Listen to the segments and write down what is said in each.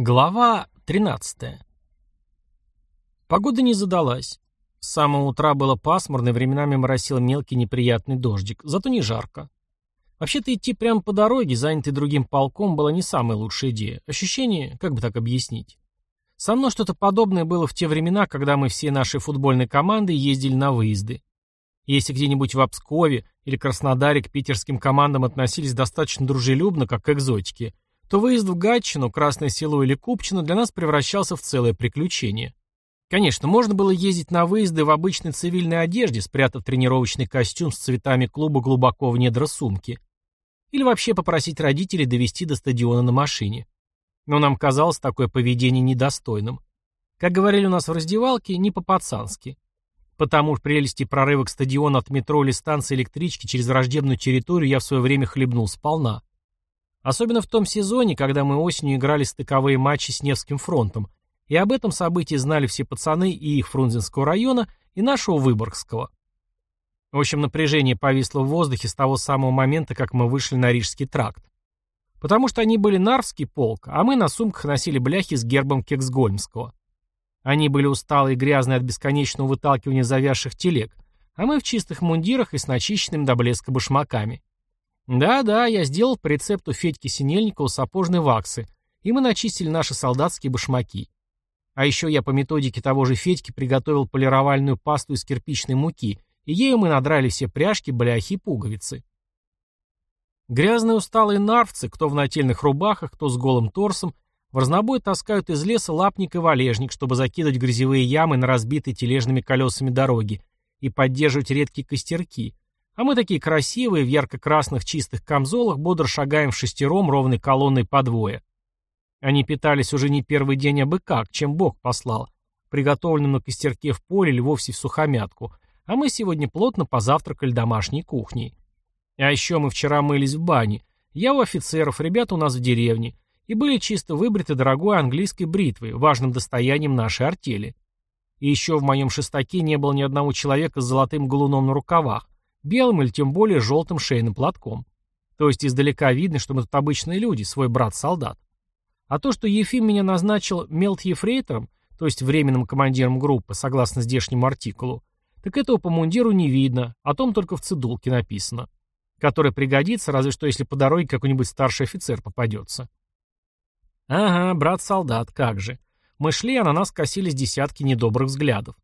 Глава 13. Погода не задалась. С самого утра было пасмурно, временами моросил мелкий неприятный дождик, зато не жарко. Вообще-то идти прямо по дороге, занятой другим полком, была не самая лучшая идея. Ощущение, как бы так объяснить. Со мной что-то подобное было в те времена, когда мы все наши футбольные команды ездили на выезды. Если где-нибудь в Обскове или Краснодаре к питерским командам относились достаточно дружелюбно, как к экзотике – то выезд в Гатчину, Красное Село или Купчино для нас превращался в целое приключение. Конечно, можно было ездить на выезды в обычной цивильной одежде, спрятав тренировочный костюм с цветами клуба глубоко в недра сумки. Или вообще попросить родителей довести до стадиона на машине. Но нам казалось такое поведение недостойным. Как говорили у нас в раздевалке, не по-пацански. Потому в прелести прорыва к стадиону от метро или станции электрички через враждебную территорию я в свое время хлебнул сполна. Особенно в том сезоне, когда мы осенью играли стыковые матчи с Невским фронтом, и об этом событии знали все пацаны и их Фрунзенского района, и нашего Выборгского. В общем, напряжение повисло в воздухе с того самого момента, как мы вышли на Рижский тракт. Потому что они были Нарвский полк, а мы на сумках носили бляхи с гербом Кексгольмского. Они были усталые и грязные от бесконечного выталкивания завязших телег, а мы в чистых мундирах и с начищенными до блеска башмаками. Да-да, я сделал по рецепту Федьки Синельникова сапожной ваксы, и мы начистили наши солдатские башмаки. А еще я по методике того же Федьки приготовил полировальную пасту из кирпичной муки, и ею мы надрали все пряжки, бляхи и пуговицы. Грязные усталые нарвцы, кто в нательных рубахах, кто с голым торсом, в разнобой таскают из леса лапник и валежник, чтобы закидывать грязевые ямы на разбитые тележными колесами дороги и поддерживать редкие костерки, а мы такие красивые, в ярко-красных чистых камзолах, бодро шагаем в шестером ровной колонной по двое. Они питались уже не первый день абы как, чем Бог послал, приготовленным на костерке в поле или вовсе в сухомятку, а мы сегодня плотно позавтракали домашней кухней. А еще мы вчера мылись в бане, я у офицеров, ребята у нас в деревне, и были чисто выбриты дорогой английской бритвой, важным достоянием нашей артели. И еще в моем шестаке не было ни одного человека с золотым галуном на рукавах, белым или тем более желтым шейным платком. То есть издалека видно, что мы тут обычные люди, свой брат-солдат. А то, что Ефим меня назначил мелт-ефрейтором, то есть временным командиром группы, согласно здешнему артикулу, так этого по мундиру не видно, о том только в цедулке написано. Который пригодится, разве что если по дороге какой-нибудь старший офицер попадется. Ага, брат-солдат, как же. Мы шли, а на нас косились десятки недобрых взглядов.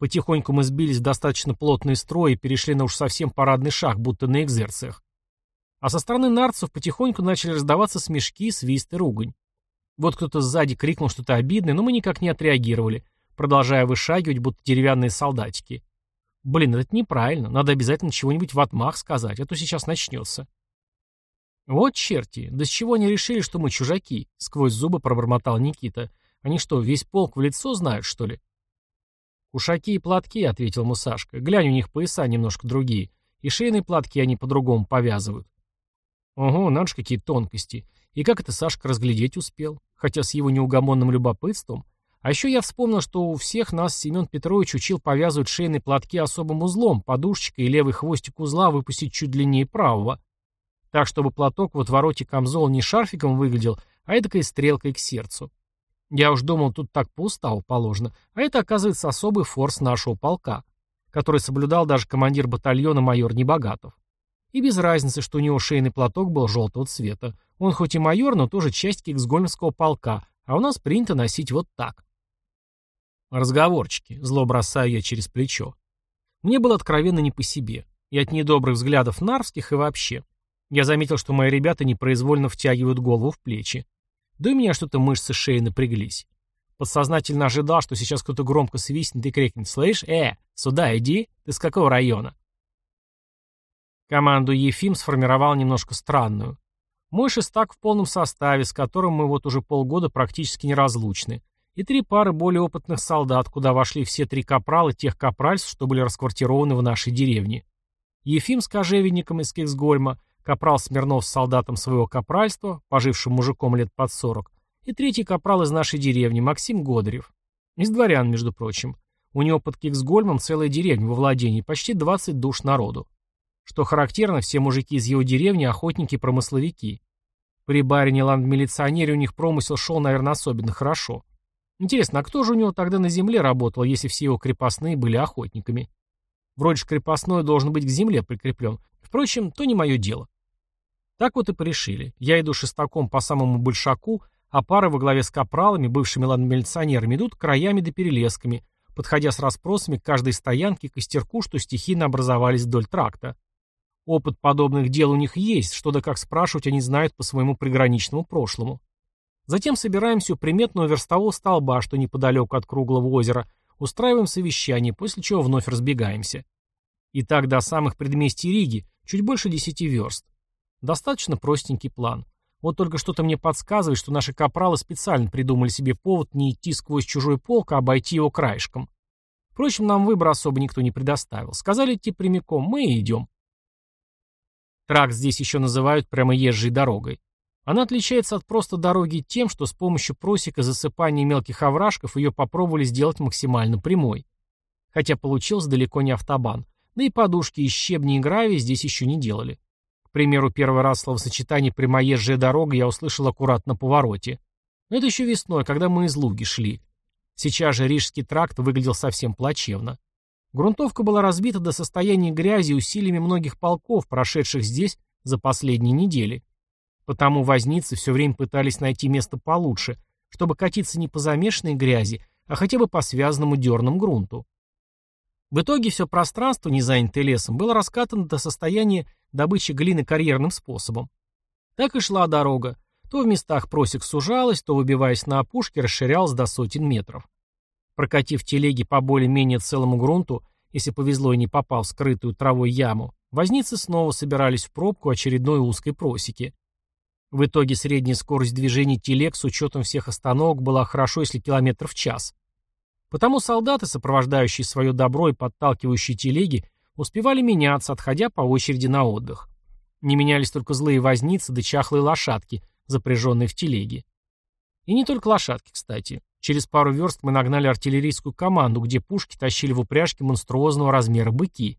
Потихоньку мы сбились в достаточно плотный строй и перешли на уж совсем парадный шаг, будто на экзерциях. А со стороны нарцев потихоньку начали раздаваться смешки, свист и ругань. Вот кто-то сзади крикнул что-то обидное, но мы никак не отреагировали, продолжая вышагивать, будто деревянные солдатики. Блин, это неправильно, надо обязательно чего-нибудь в отмах сказать, а то сейчас начнется. Вот черти, да с чего они решили, что мы чужаки? Сквозь зубы пробормотал Никита. Они что, весь полк в лицо знают, что ли? «Кушаки и платки», — ответил Мусашка. «Глянь, у них пояса немножко другие. И шейные платки они по-другому повязывают». «Ого, надо ж какие тонкости. И как это Сашка разглядеть успел? Хотя с его неугомонным любопытством. А еще я вспомнил, что у всех нас Семен Петрович учил повязывать шейные платки особым узлом, подушечкой и левый хвостик узла выпустить чуть длиннее правого. Так, чтобы платок в отвороте камзола не шарфиком выглядел, а эдакой стрелкой к сердцу. Я уж думал, тут так по уставу положено, а это, оказывается, особый форс нашего полка, который соблюдал даже командир батальона майор Небогатов. И без разницы, что у него шейный платок был желтого цвета. Он хоть и майор, но тоже часть Киксгольмского полка, а у нас принято носить вот так. Разговорчики, зло бросаю я через плечо. Мне было откровенно не по себе. И от недобрых взглядов нарвских, и вообще. Я заметил, что мои ребята непроизвольно втягивают голову в плечи. Да и у меня что-то мышцы шеи напряглись. Подсознательно ожидал, что сейчас кто-то громко свистнет и крикнет «Слышь, э, сюда иди, ты с какого района?» Команду Ефим сформировал немножко странную. Мой шестак в полном составе, с которым мы вот уже полгода практически неразлучны, и три пары более опытных солдат, куда вошли все три капрала тех капральств, что были расквартированы в нашей деревне. Ефим с кожевенником из Кексгольма, капрал Смирнов с солдатом своего капральства, пожившим мужиком лет под сорок, и третий капрал из нашей деревни, Максим Годырев. Из дворян, между прочим. У него под Киксгольмом целая деревня во владении, почти 20 душ народу. Что характерно, все мужики из его деревни охотники-промысловики. При барине ландмилиционере у них промысел шел, наверное, особенно хорошо. Интересно, а кто же у него тогда на земле работал, если все его крепостные были охотниками? Вроде же крепостной должен быть к земле прикреплен. Впрочем, то не мое дело. Так вот и порешили. Я иду шестаком по самому большаку, а пары во главе с капралами, бывшими ландмилиционерами, идут краями да перелесками, подходя с расспросами к каждой стоянке и костерку, что стихийно образовались вдоль тракта. Опыт подобных дел у них есть, что да как спрашивать они знают по своему приграничному прошлому. Затем собираемся у приметного верстового столба, что неподалеку от круглого озера, устраиваем совещание, после чего вновь разбегаемся. И так до самых предместий Риги, чуть больше десяти верст. Достаточно простенький план. Вот только что-то мне подсказывает, что наши капралы специально придумали себе повод не идти сквозь чужой полк, а обойти его краешком. Впрочем, нам выбор особо никто не предоставил. Сказали идти прямиком, мы и идем. Тракт здесь еще называют прямо езжей дорогой. Она отличается от просто дороги тем, что с помощью просека засыпания мелких овражков ее попробовали сделать максимально прямой. Хотя получился далеко не автобан. Да и подушки из щебня и гравия здесь еще не делали. К примеру, первый раз словосочетание «прямоезжая дорога» я услышал аккуратно на повороте. Но это еще весной, когда мы из Луги шли. Сейчас же Рижский тракт выглядел совсем плачевно. Грунтовка была разбита до состояния грязи усилиями многих полков, прошедших здесь за последние недели. Потому возницы все время пытались найти место получше, чтобы катиться не по замешанной грязи, а хотя бы по связанному дерному грунту. В итоге все пространство, не занятое лесом, было раскатано до состояния добычи глины карьерным способом. Так и шла дорога. То в местах просек сужалась, то, выбиваясь на опушке, расширялась до сотен метров. Прокатив телеги по более-менее целому грунту, если повезло и не попал в скрытую травой яму, возницы снова собирались в пробку очередной узкой просеки. В итоге средняя скорость движения телег с учетом всех остановок была хорошо, если километров в час. Потому солдаты, сопровождающие свое добро и подталкивающие телеги, успевали меняться, отходя по очереди на отдых. Не менялись только злые возницы да чахлые лошадки, запряженные в телеги. И не только лошадки, кстати. Через пару верст мы нагнали артиллерийскую команду, где пушки тащили в упряжке монструозного размера быки.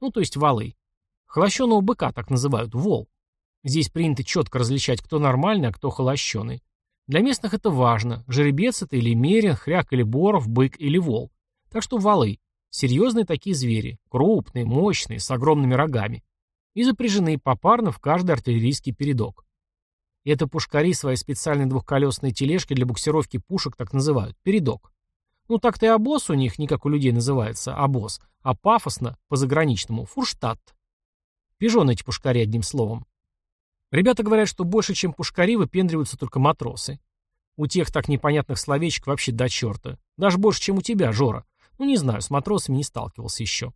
Ну, то есть валы. Холощеного быка так называют, вол. Здесь принято четко различать, кто нормальный, а кто холощеный. Для местных это важно. Жеребец это или мерин, хряк или боров, бык или вол. Так что валы. Серьезные такие звери. Крупные, мощные, с огромными рогами. И запряжены попарно в каждый артиллерийский передок. И это пушкари свои специальные двухколесные тележки для буксировки пушек так называют. Передок. Ну так-то и обоз у них не как у людей называется, обоз, а пафосно, по-заграничному, фурштадт. Пижон эти пушкари одним словом. Ребята говорят, что больше, чем пушкари, выпендриваются только матросы. У тех так непонятных словечек вообще до черта. Даже больше, чем у тебя, Жора. Ну, не знаю, с матросами не сталкивался еще.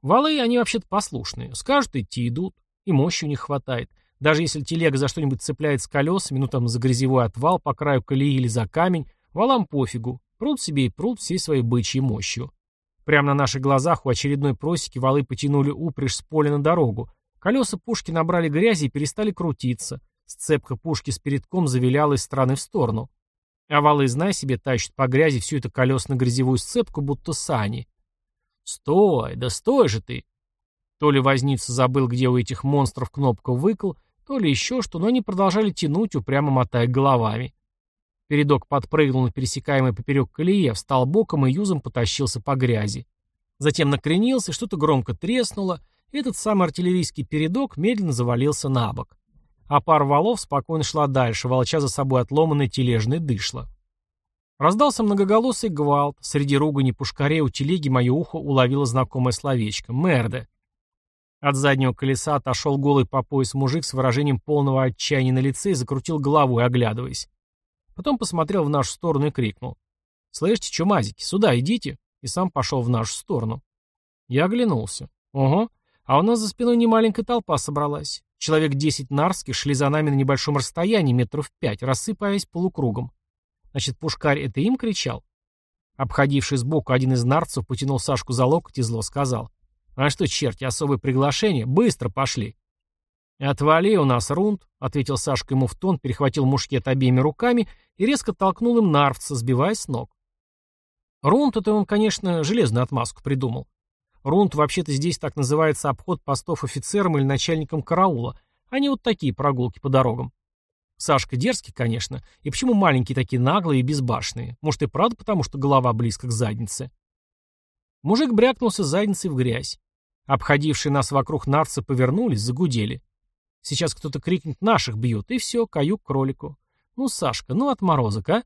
Валы, они вообще-то послушные. Скажут идти, идут. И мощи у них хватает. Даже если телега за что-нибудь цепляет с колесами, ну там за грязевой отвал по краю колеи или за камень, валам пофигу. Прут себе и прут всей своей бычьей мощью. Прямо на наших глазах у очередной просеки валы потянули упряжь с поля на дорогу. Колеса пушки набрали грязи и перестали крутиться. Сцепка пушки с передком завиляла из стороны в сторону. А валы, знай себе, тащат по грязи всю эту колесно-грязевую сцепку, будто сани. «Стой, да стой же ты!» То ли возница забыл, где у этих монстров кнопка «выкл», то ли еще что, но они продолжали тянуть, упрямо мотая головами. Передок подпрыгнул на пересекаемый поперек колеи, встал боком и юзом потащился по грязи. Затем накренился, что-то громко треснуло, этот самый артиллерийский передок медленно завалился на бок. А пара валов спокойно шла дальше, волоча за собой отломанное тележное дышло. Раздался многоголосый гвалт. Среди ругани пушкарей у телеги мое ухо уловило знакомое словечко «мерде». От заднего колеса отошел голый по пояс мужик с выражением полного отчаяния на лице и закрутил головой, оглядываясь. Потом посмотрел в нашу сторону и крикнул. «Слышите, чумазики, сюда идите!» И сам пошел в нашу сторону. Я оглянулся. «Ого, а у нас за спиной немаленькая толпа собралась. Человек десять нарских шли за нами на небольшом расстоянии, метров пять, рассыпаясь полукругом. Значит, пушкарь это им кричал?» Обходивший сбоку один из нарцев потянул Сашку за локоть и зло сказал. «А что, черти, особое приглашение? Быстро пошли!» «Отвали у нас, Рунд», — ответил Сашка ему в тон, перехватил мушкет обеими руками и резко толкнул им нарвца, сбивая с ног. Рунд — это он, конечно, железную отмазку придумал. Рунд вообще-то здесь так называется обход постов офицером или начальником караула, а не вот такие прогулки по дорогам. Сашка дерзкий, конечно, и почему маленькие такие наглые и безбашенные? Может и правда потому, что голова близко к заднице? Мужик брякнулся задницей в грязь. Обходившие нас вокруг нарцы повернулись, загудели. Сейчас кто-то крикнет «наших бьют», и все, каюк кролику. Ну, Сашка, ну отморозок, а?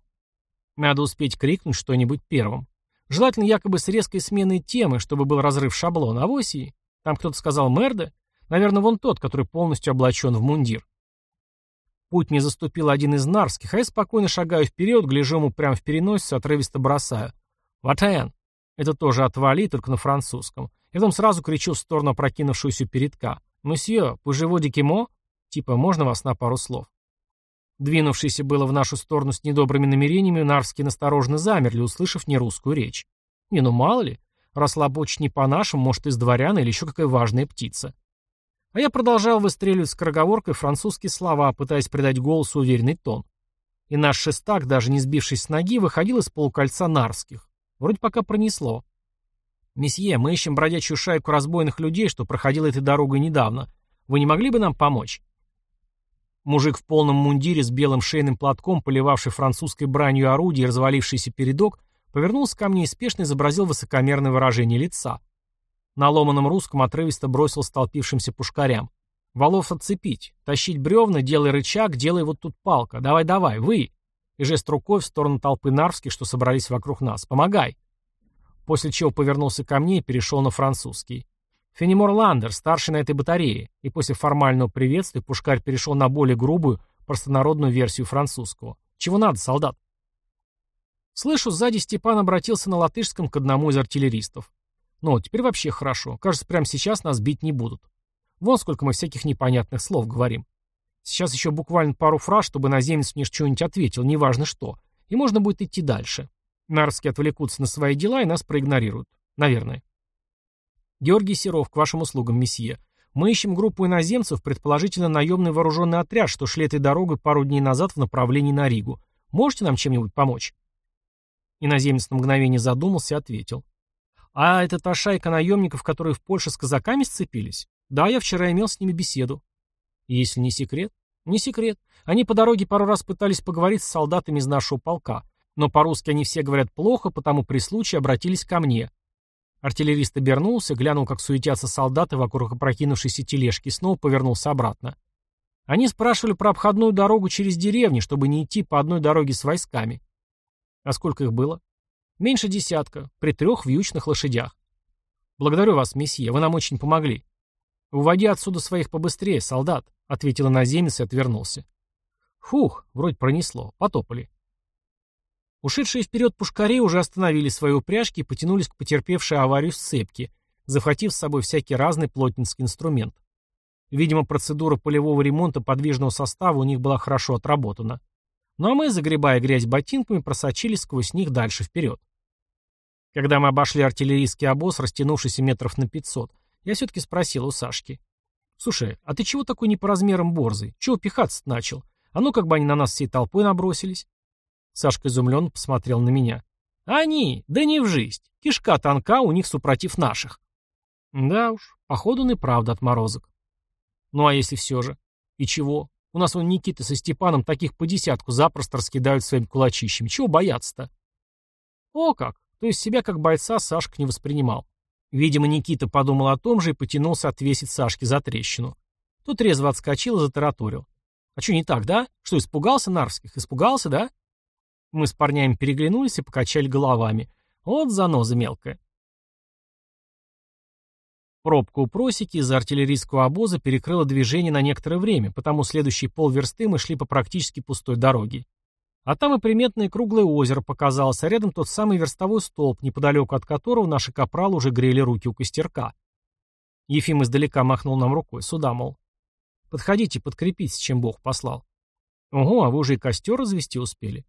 Надо успеть крикнуть что-нибудь первым. Желательно якобы с резкой сменой темы, чтобы был разрыв шаблона. А вось. Там кто-то сказал «мерда»? Наверное, вон тот, который полностью облачен в мундир. Путь мне заступил один из нарских, а я спокойно шагаю вперед, гляжу ему прямо в переносицу, отрывисто бросаю. «Ватен!» Это тоже «отвали», только на французском. И потом сразу кричу в сторону опрокинувшуюся передка. «Мсье, пужеводики мо?» Типа, можно вас на пару слов? Двинувшиеся было в нашу сторону с недобрыми намерениями, нарские насторожно замерли, услышав нерусскую речь. Не, ну мало ли, раз не по-нашему, может, из дворяна или еще какая важная птица. А я продолжал выстреливать скороговоркой французские слова, пытаясь придать голосу уверенный тон. И наш шестак, даже не сбившись с ноги, выходил из полукольца нарских. Вроде пока пронесло. «Месье, мы ищем бродячую шайку разбойных людей, что проходила этой дорогой недавно. Вы не могли бы нам помочь?» Мужик в полном мундире с белым шейным платком, поливавший французской бранью орудие и развалившийся передок, повернулся ко мне и спешно изобразил высокомерное выражение лица. На ломаном русском отрывисто бросил столпившимся пушкарям. «Валов отцепить, тащить бревна, делай рычаг, делай вот тут палка, давай-давай, вы!» И жест рукой в сторону толпы нарвских, что собрались вокруг нас. «Помогай!» После чего повернулся ко мне и перешел на французский. Фенимор Ландер, старший на этой батарее, и после формального приветствия Пушкарь перешел на более грубую, простонародную версию французского. «Чего надо, солдат?» Слышу, сзади Степан обратился на латышском к одному из артиллеристов. Ну, теперь вообще хорошо. Кажется, прямо сейчас нас бить не будут. Вон сколько мы всяких непонятных слов говорим. Сейчас еще буквально пару фраз, чтобы наземец мне что-нибудь ответил, неважно что. И можно будет идти дальше. Нарские отвлекутся на свои дела и нас проигнорируют. Наверное. Георгий Серов, к вашим услугам, месье. Мы ищем группу иноземцев, предположительно наемный вооруженный отряд, что шли этой дорогой пару дней назад в направлении на Ригу. Можете нам чем-нибудь помочь?» Иноземец на мгновение задумался и ответил. «А это та шайка наемников, которые в Польше с казаками сцепились? Да, я вчера имел с ними беседу». «Если не секрет?» «Не секрет. Они по дороге пару раз пытались поговорить с солдатами из нашего полка. Но по-русски они все говорят плохо, потому при случае обратились ко мне. Артиллерист обернулся, глянул, как суетятся солдаты вокруг опрокинувшейся тележки, и снова повернулся обратно. Они спрашивали про обходную дорогу через деревни, чтобы не идти по одной дороге с войсками. А сколько их было? Меньше десятка, при трех вьючных лошадях. Благодарю вас, месье, вы нам очень помогли. Уводи отсюда своих побыстрее, солдат, ответил иноземец и отвернулся. Фух, вроде пронесло, потопали. Ушедшие вперед пушкари уже остановили свои упряжки и потянулись к потерпевшей аварию сцепке, захватив с собой всякий разный плотницкий инструмент. Видимо, процедура полевого ремонта подвижного состава у них была хорошо отработана. Ну а мы, загребая грязь ботинками, просочились сквозь них дальше вперед. Когда мы обошли артиллерийский обоз, растянувшийся метров на 500, я все-таки спросил у Сашки. «Слушай, а ты чего такой не по размерам борзый? Чего пихаться начал? А ну как бы они на нас всей толпой набросились?» Сашка изумленно посмотрел на меня. «Они? Да не в жизнь. Кишка тонка у них супротив наших». «Да уж, походу, он и правда отморозок». «Ну а если все же? И чего? У нас вон Никита со Степаном таких по десятку запросто раскидают своим кулачищем. Чего бояться-то?» «О как! То есть себя как бойца Сашка не воспринимал. Видимо, Никита подумал о том же и потянулся отвесить Сашке за трещину. Тот резво отскочил и затараторил. «А что не так, да? Что, испугался Нарвских? Испугался, да?» Мы с парнями переглянулись и покачали головами. Вот заноза мелкая. Пробка у просеки из-за артиллерийского обоза перекрыла движение на некоторое время, потому следующие полверсты мы шли по практически пустой дороге. А там и приметное круглое озеро показалось, а рядом тот самый верстовой столб, неподалеку от которого наши капралы уже грели руки у костерка. Ефим издалека махнул нам рукой, сюда, мол. Подходите, подкрепитесь, чем Бог послал. Ого, а вы уже и костер развести успели.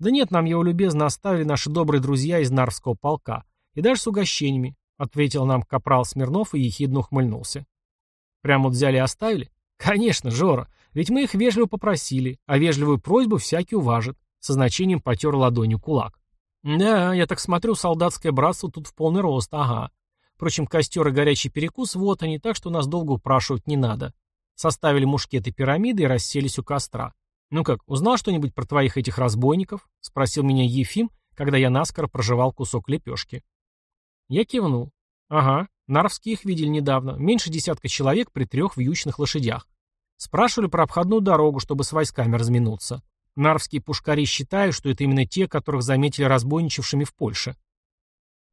«Да нет, нам его любезно оставили наши добрые друзья из Нарвского полка. И даже с угощениями», — ответил нам капрал Смирнов и ехидно ухмыльнулся. «Прямо вот взяли и оставили?» «Конечно, Жора, ведь мы их вежливо попросили, а вежливую просьбу всякий уважит», — со значением потер ладонью кулак. «Да, я так смотрю, солдатское братство тут в полный рост, ага. Впрочем, костер и горячий перекус вот они, так что нас долго упрашивать не надо. Составили мушкеты пирамиды и расселись у костра. «Ну как, узнал что-нибудь про твоих этих разбойников?» — спросил меня Ефим, когда я наскоро прожевал кусок лепешки. Я кивнул. «Ага, Нарвские их видели недавно. Меньше десятка человек при трех вьючных лошадях. Спрашивали про обходную дорогу, чтобы с войсками разминуться. Нарвские пушкари считают, что это именно те, которых заметили разбойничавшими в Польше.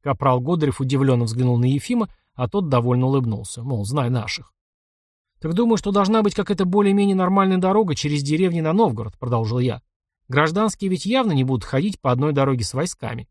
Капрал Годырев удивленно взглянул на Ефима, а тот довольно улыбнулся, мол, знай наших. «Так думаю, что должна быть какая-то более-менее нормальная дорога через деревни на Новгород», — продолжил я. «Гражданские ведь явно не будут ходить по одной дороге с войсками».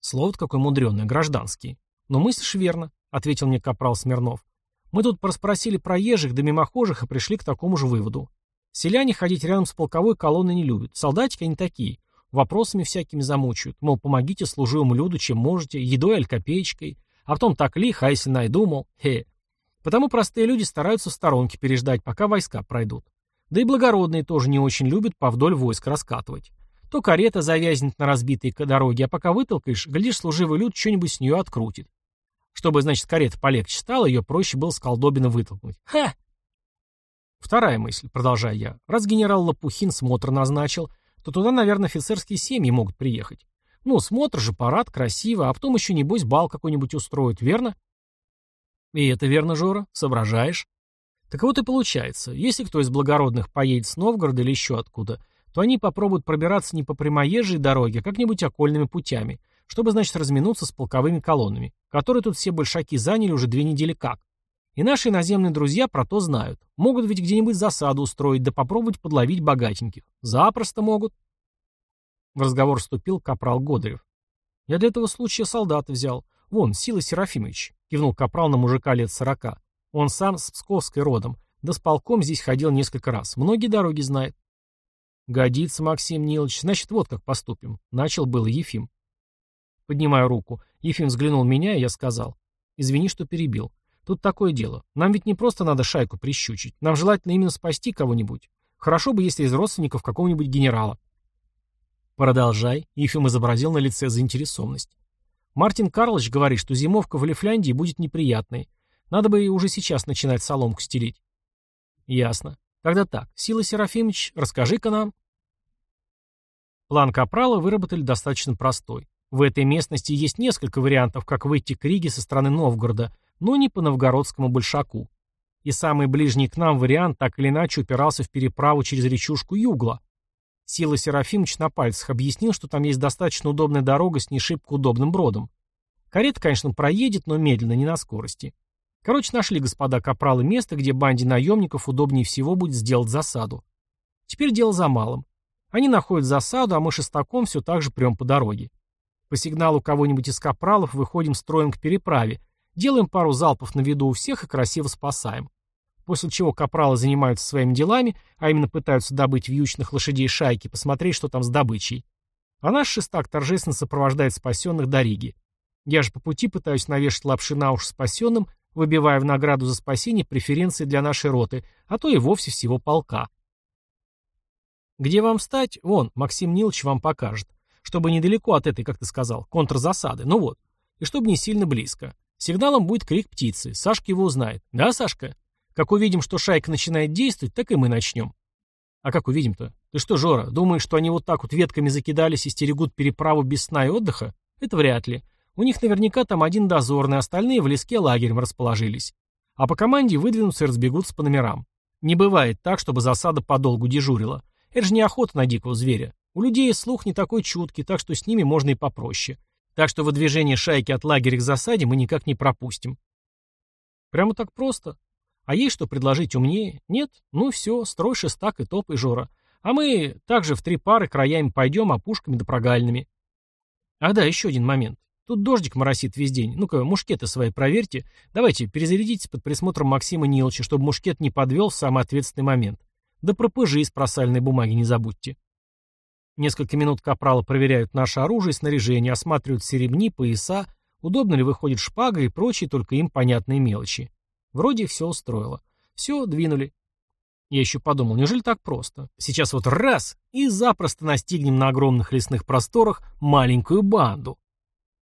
Слово-то какое мудреное, гражданские. Но мыслишь верно, — ответил мне капрал Смирнов. Мы тут проспросили проезжих да мимохожих и пришли к такому же выводу. Селяне ходить рядом с полковой колонной не любят. Солдатики они такие. Вопросами всякими замучают. Мол, помогите служивому люду, чем можете, едой аль копеечкой. А потом так лихо, а если найду, мол, хе. Потому простые люди стараются в сторонке переждать, пока войска пройдут. Да и благородные тоже не очень любят повдоль войск раскатывать. То карета завязнет на разбитой дороге, а пока вытолкаешь, глядишь, служивый люд что-нибудь с нее открутит. Чтобы, значит, карета полегче стала, ее проще было с колдобина вытолкнуть. Ха! Вторая мысль, продолжая я. Раз генерал Лопухин смотр назначил, то туда, наверное, офицерские семьи могут приехать. Ну, смотр же, парад, красиво, а потом еще, небось, бал какой-нибудь устроят, верно? И это верно, Жора, соображаешь. Так вот и получается, если кто из благородных поедет с Новгорода или еще откуда, то они попробуют пробираться не по прямоезжей дороге, а как-нибудь окольными путями, чтобы, значит, разминуться с полковыми колоннами, которые тут все большаки заняли уже две недели как. И наши иноземные друзья про то знают. Могут ведь где-нибудь засаду устроить, да попробовать подловить богатеньких. Запросто могут. В разговор вступил капрал Годырев. Я для этого случая солдата взял. Вон, Сила Серафимович, кивнул капрал на мужика лет сорока. Он сам с Псковской родом, да с полком здесь ходил несколько раз. Многие дороги знает. Годится, Максим Нилович. Значит, вот как поступим. Начал был Ефим. Поднимаю руку. Ефим взглянул на меня, и я сказал. Извини, что перебил. Тут такое дело. Нам ведь не просто надо шайку прищучить. Нам желательно именно спасти кого-нибудь. Хорошо бы, если из родственников какого-нибудь генерала. Продолжай. Ефим изобразил на лице заинтересованность. Мартин Карлович говорит, что зимовка в Лифляндии будет неприятной. Надо бы уже сейчас начинать соломку стелить. Ясно. Тогда так. Сила Серафимович, расскажи-ка нам. План Капрала выработали достаточно простой. В этой местности есть несколько вариантов, как выйти к Риге со стороны Новгорода, но не по новгородскому большаку. И самый ближний к нам вариант так или иначе упирался в переправу через речушку Югла. Сила Серафимович на пальцах объяснил, что там есть достаточно удобная дорога с не шибко удобным бродом. Карета, конечно, проедет, но медленно, не на скорости. Короче, нашли господа капралы место, где банде наемников удобнее всего будет сделать засаду. Теперь дело за малым. Они находят засаду, а мы шестаком все так же прям по дороге. По сигналу кого-нибудь из капралов выходим строем к переправе, делаем пару залпов на виду у всех и красиво спасаем. После чего капралы занимаются своими делами, а именно пытаются добыть вьючных лошадей шайки, посмотреть, что там с добычей. А наш шестак торжественно сопровождает спасенных до Риги. Я же по пути пытаюсь навешать лапши на уши спасенным, выбивая в награду за спасение преференции для нашей роты, а то и вовсе всего полка. Где вам встать? Вон, Максим Нилович вам покажет. Чтобы недалеко от этой, как ты сказал, контрзасады. Ну вот. И чтобы не сильно близко. Сигналом будет крик птицы. Сашка его узнает. Да, Сашка? Как увидим, что шайка начинает действовать, так и мы начнем. А как увидим-то? Ты что, Жора, думаешь, что они вот так вот ветками закидались и стерегут переправу без сна и отдыха? Это вряд ли. У них наверняка там один дозорный, остальные в леске лагерем расположились. А по команде выдвинутся и разбегутся по номерам. Не бывает так, чтобы засада подолгу дежурила. Это же не охота на дикого зверя. У людей слух не такой чуткий, так что с ними можно и попроще. Так что выдвижение шайки от лагеря к засаде мы никак не пропустим. Прямо так просто. А есть что предложить умнее? Нет? Ну все, строй шестак и топ и Жора. А мы также в три пары краями пойдем опушками да прогальными. А да, еще один момент. Тут дождик моросит весь день. Ну-ка, мушкеты свои проверьте. Давайте, перезарядитесь под присмотром Максима Ниловича, чтобы мушкет не подвел в самый ответственный момент. Да про пыжи из просальной бумаги не забудьте. Несколько минут капралы проверяют наше оружие и снаряжение, осматривают серебни, пояса, удобно ли выходит шпага и прочие только им понятные мелочи. Вроде все устроило. Все, двинули. Я еще подумал, неужели так просто? Сейчас вот раз, и запросто настигнем на огромных лесных просторах маленькую банду.